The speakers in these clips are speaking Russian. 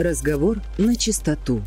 Разговор на чистоту.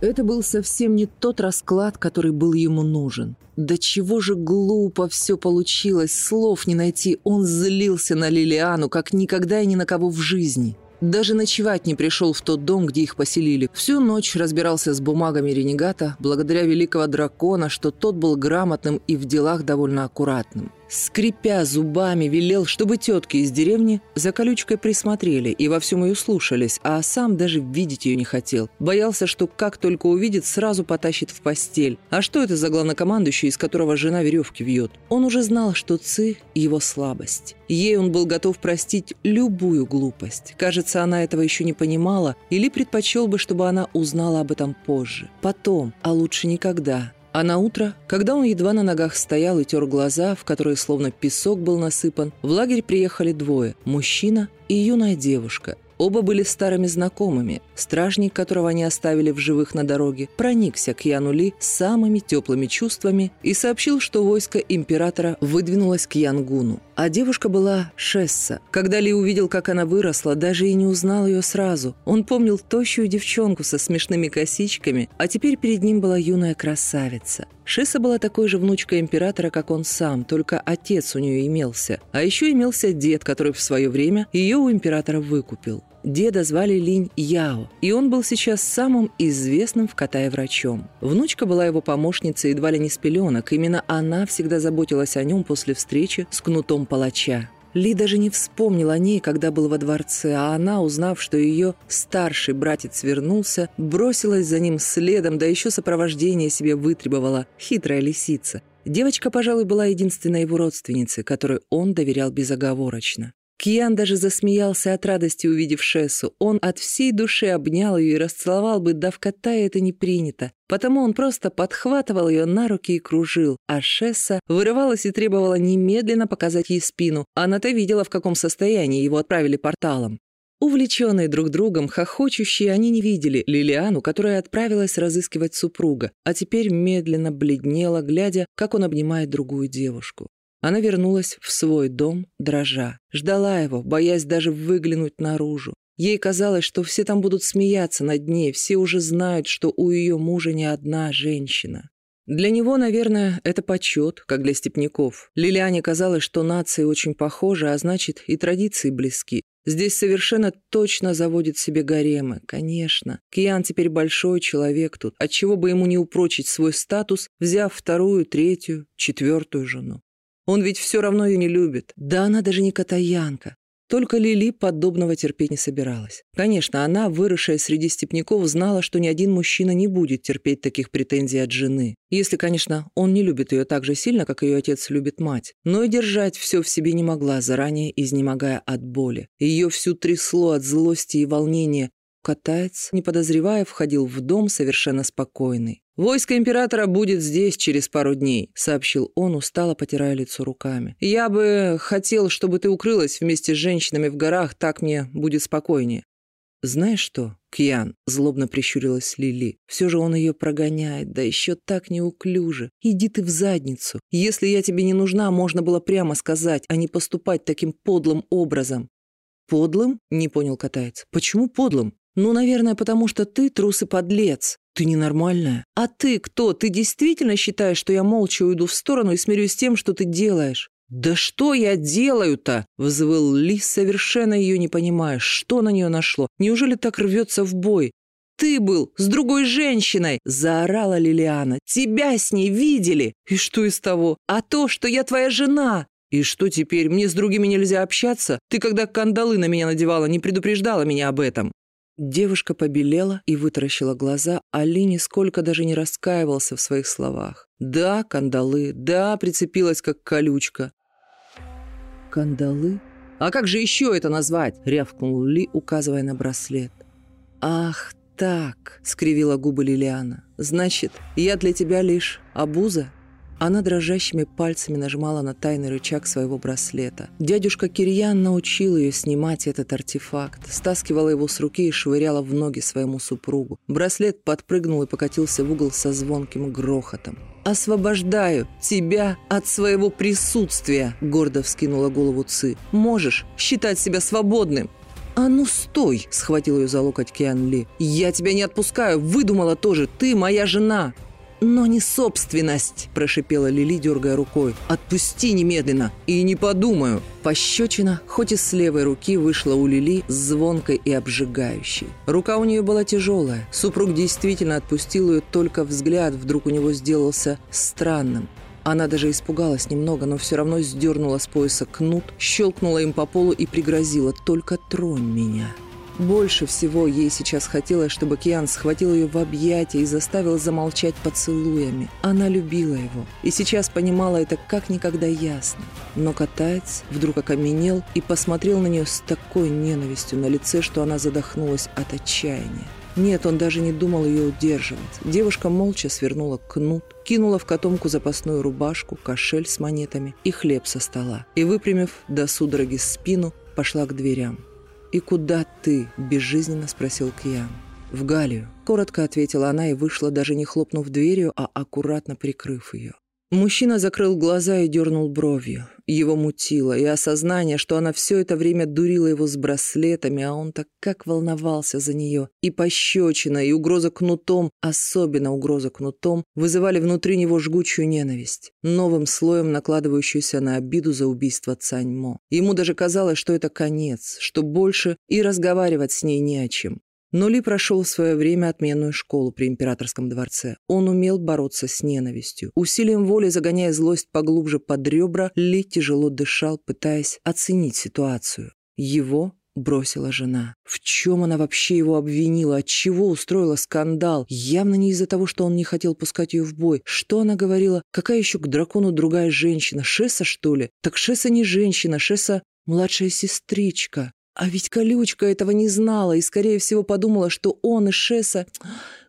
Это был совсем не тот расклад, который был ему нужен. Да чего же глупо все получилось, слов не найти. Он злился на Лилиану, как никогда и ни на кого в жизни. Даже ночевать не пришел в тот дом, где их поселили. Всю ночь разбирался с бумагами ренегата, благодаря великого дракона, что тот был грамотным и в делах довольно аккуратным скрипя зубами, велел, чтобы тетки из деревни за колючкой присмотрели и во всем ее слушались, а сам даже видеть ее не хотел. Боялся, что как только увидит, сразу потащит в постель. А что это за главнокомандующий, из которого жена веревки вьет? Он уже знал, что Ци – его слабость. Ей он был готов простить любую глупость. Кажется, она этого еще не понимала или предпочел бы, чтобы она узнала об этом позже. Потом, а лучше никогда – а на утро, когда он едва на ногах стоял и тер глаза, в которые словно песок был насыпан, в лагерь приехали двое – мужчина и юная девушка. Оба были старыми знакомыми. Стражник, которого они оставили в живых на дороге, проникся к Яну Ли самыми теплыми чувствами и сообщил, что войско императора выдвинулось к Янгуну. А девушка была Шесса. Когда Ли увидел, как она выросла, даже и не узнал ее сразу. Он помнил тощую девчонку со смешными косичками, а теперь перед ним была юная красавица. Шесса была такой же внучкой императора, как он сам, только отец у нее имелся. А еще имелся дед, который в свое время ее у императора выкупил. Деда звали Линь Яо, и он был сейчас самым известным в Катае врачом. Внучка была его помощницей едва ли не с пеленок, именно она всегда заботилась о нем после встречи с кнутом палача. Ли даже не вспомнил о ней, когда был во дворце, а она, узнав, что ее старший братец вернулся, бросилась за ним следом, да еще сопровождение себе вытребовала хитрая лисица. Девочка, пожалуй, была единственной его родственницей, которой он доверял безоговорочно. Киян даже засмеялся от радости, увидев Шессу. Он от всей души обнял ее и расцеловал бы, да в Катае это не принято. Потому он просто подхватывал ее на руки и кружил, а Шесса вырывалась и требовала немедленно показать ей спину. Она-то видела, в каком состоянии его отправили порталом. Увлеченные друг другом, хохочущие, они не видели Лилиану, которая отправилась разыскивать супруга, а теперь медленно бледнела, глядя, как он обнимает другую девушку. Она вернулась в свой дом, дрожа. Ждала его, боясь даже выглянуть наружу. Ей казалось, что все там будут смеяться над ней, все уже знают, что у ее мужа не одна женщина. Для него, наверное, это почет, как для степняков. Лилиане казалось, что нации очень похожи, а значит, и традиции близки. Здесь совершенно точно заводит себе гаремы. Конечно. Киян теперь большой человек тут. Отчего бы ему не упрочить свой статус, взяв вторую, третью, четвертую жену? Он ведь все равно ее не любит. Да она даже не катаянка. Только Лили подобного терпеть не собиралась. Конечно, она, выросшая среди степняков, знала, что ни один мужчина не будет терпеть таких претензий от жены. Если, конечно, он не любит ее так же сильно, как ее отец любит мать. Но и держать все в себе не могла, заранее изнемогая от боли. Ее всю трясло от злости и волнения. Катаец, не подозревая, входил в дом совершенно спокойный. «Войско императора будет здесь через пару дней», — сообщил он, устало потирая лицо руками. «Я бы хотел, чтобы ты укрылась вместе с женщинами в горах, так мне будет спокойнее». «Знаешь что, Кьян?» — злобно прищурилась Лили. «Все же он ее прогоняет, да еще так неуклюже. Иди ты в задницу. Если я тебе не нужна, можно было прямо сказать, а не поступать таким подлым образом». «Подлым?» — не понял катаец. «Почему подлым?» «Ну, наверное, потому что ты трус и подлец. Ты ненормальная. А ты кто? Ты действительно считаешь, что я молча уйду в сторону и смирюсь с тем, что ты делаешь?» «Да что я делаю-то?» — взвыл Лис, совершенно ее не понимая. Что на нее нашло? Неужели так рвется в бой? «Ты был с другой женщиной!» — заорала Лилиана. «Тебя с ней видели!» «И что из того? А то, что я твоя жена!» «И что теперь? Мне с другими нельзя общаться? Ты, когда кандалы на меня надевала, не предупреждала меня об этом?» Девушка побелела и вытаращила глаза, а Ли нисколько даже не раскаивался в своих словах. «Да, кандалы, да, прицепилась как колючка». «Кандалы? А как же еще это назвать?» — рявкнул Ли, указывая на браслет. «Ах, так!» — скривила губы Лилиана. «Значит, я для тебя лишь обуза?» Она дрожащими пальцами нажимала на тайный рычаг своего браслета. Дядюшка Кирьян научил ее снимать этот артефакт, стаскивала его с руки и швыряла в ноги своему супругу. Браслет подпрыгнул и покатился в угол со звонким грохотом. «Освобождаю тебя от своего присутствия!» — гордо вскинула голову Ци. «Можешь считать себя свободным!» «А ну стой!» – схватил ее за локоть Киан Ли. «Я тебя не отпускаю! Выдумала тоже! Ты моя жена!» «Но не собственность!» – прошипела Лили, дергая рукой. «Отпусти немедленно! И не подумаю!» Пощечина, хоть и с левой руки, вышла у Лили звонкой и обжигающей. Рука у нее была тяжелая. Супруг действительно отпустил ее, только взгляд вдруг у него сделался странным. Она даже испугалась немного, но все равно сдернула с пояса кнут, щелкнула им по полу и пригрозила «Только тронь меня». Больше всего ей сейчас хотелось, чтобы Киан схватил ее в объятия и заставил замолчать поцелуями. Она любила его, и сейчас понимала это как никогда ясно. Но катаец вдруг окаменел и посмотрел на нее с такой ненавистью на лице, что она задохнулась от отчаяния. Нет, он даже не думал ее удерживать. Девушка молча свернула кнут, кинула в котомку запасную рубашку, кошель с монетами и хлеб со стола. И, выпрямив до судороги спину, пошла к дверям. «И куда ты?» – безжизненно спросил Кьян. «В Галию», – коротко ответила она и вышла, даже не хлопнув дверью, а аккуратно прикрыв ее. Мужчина закрыл глаза и дернул бровью. Его мутило, и осознание, что она все это время дурила его с браслетами, а он так как волновался за нее. И пощечина, и угроза кнутом, особенно угроза кнутом, вызывали внутри него жгучую ненависть, новым слоем накладывающуюся на обиду за убийство Цаньмо. Ему даже казалось, что это конец, что больше и разговаривать с ней не о чем. Но Ли прошел в свое время отменную школу при императорском дворце. Он умел бороться с ненавистью. Усилием воли, загоняя злость поглубже под ребра, Ли тяжело дышал, пытаясь оценить ситуацию. Его бросила жена. В чем она вообще его обвинила? От чего устроила скандал? Явно не из-за того, что он не хотел пускать ее в бой. Что она говорила? Какая еще к дракону другая женщина? Шеса, что ли? Так Шеса не женщина, Шеса — младшая сестричка. А ведь колючка этого не знала и, скорее всего, подумала, что он и Шеса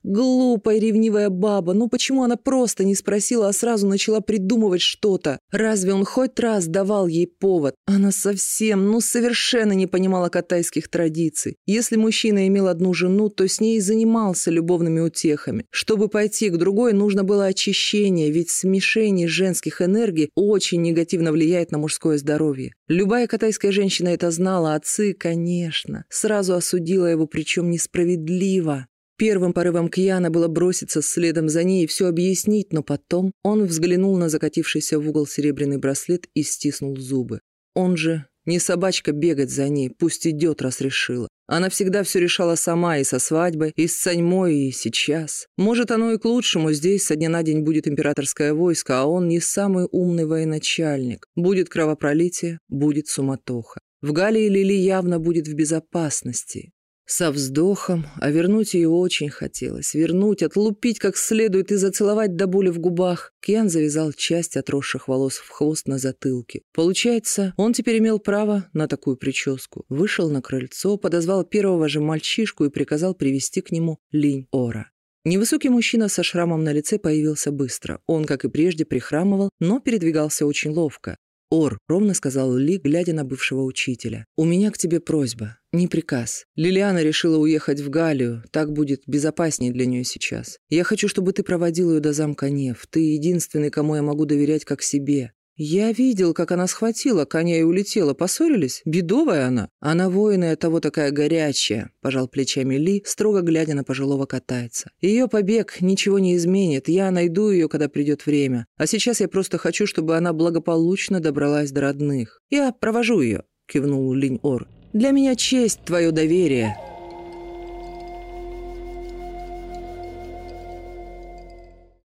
Глупая ревнивая баба, ну почему она просто не спросила, а сразу начала придумывать что-то? Разве он хоть раз давал ей повод? Она совсем, ну совершенно не понимала катайских традиций. Если мужчина имел одну жену, то с ней занимался любовными утехами. Чтобы пойти к другой, нужно было очищение, ведь смешение женских энергий очень негативно влияет на мужское здоровье. Любая катайская женщина это знала, отцы, конечно, сразу осудила его, причем несправедливо. Первым порывом Кьяна было броситься следом за ней и все объяснить, но потом он взглянул на закатившийся в угол серебряный браслет и стиснул зубы. Он же не собачка бегать за ней, пусть идет, раз решила. Она всегда все решала сама и со свадьбой, и с Саньмой, и сейчас. Может, оно и к лучшему. Здесь со дня на день будет императорское войско, а он не самый умный военачальник. Будет кровопролитие, будет суматоха. В Галии Лили явно будет в безопасности. Со вздохом, а вернуть ее очень хотелось. Вернуть, отлупить как следует и зацеловать до боли в губах. Кьян завязал часть отросших волос в хвост на затылке. Получается, он теперь имел право на такую прическу. Вышел на крыльцо, подозвал первого же мальчишку и приказал привести к нему линь Ора. Невысокий мужчина со шрамом на лице появился быстро. Он, как и прежде, прихрамывал, но передвигался очень ловко. «Ор», — ровно сказал Ли, глядя на бывшего учителя, — «у меня к тебе просьба, не приказ. Лилиана решила уехать в Галию, так будет безопаснее для нее сейчас. Я хочу, чтобы ты проводил ее до замка Нев. Ты единственный, кому я могу доверять как себе. «Я видел, как она схватила коня и улетела. Поссорились? Бедовая она. Она воина того такая горячая», – пожал плечами Ли, строго глядя на пожилого катайца. «Ее побег ничего не изменит. Я найду ее, когда придет время. А сейчас я просто хочу, чтобы она благополучно добралась до родных. Я провожу ее», – кивнул Линь Ор. «Для меня честь твое доверие».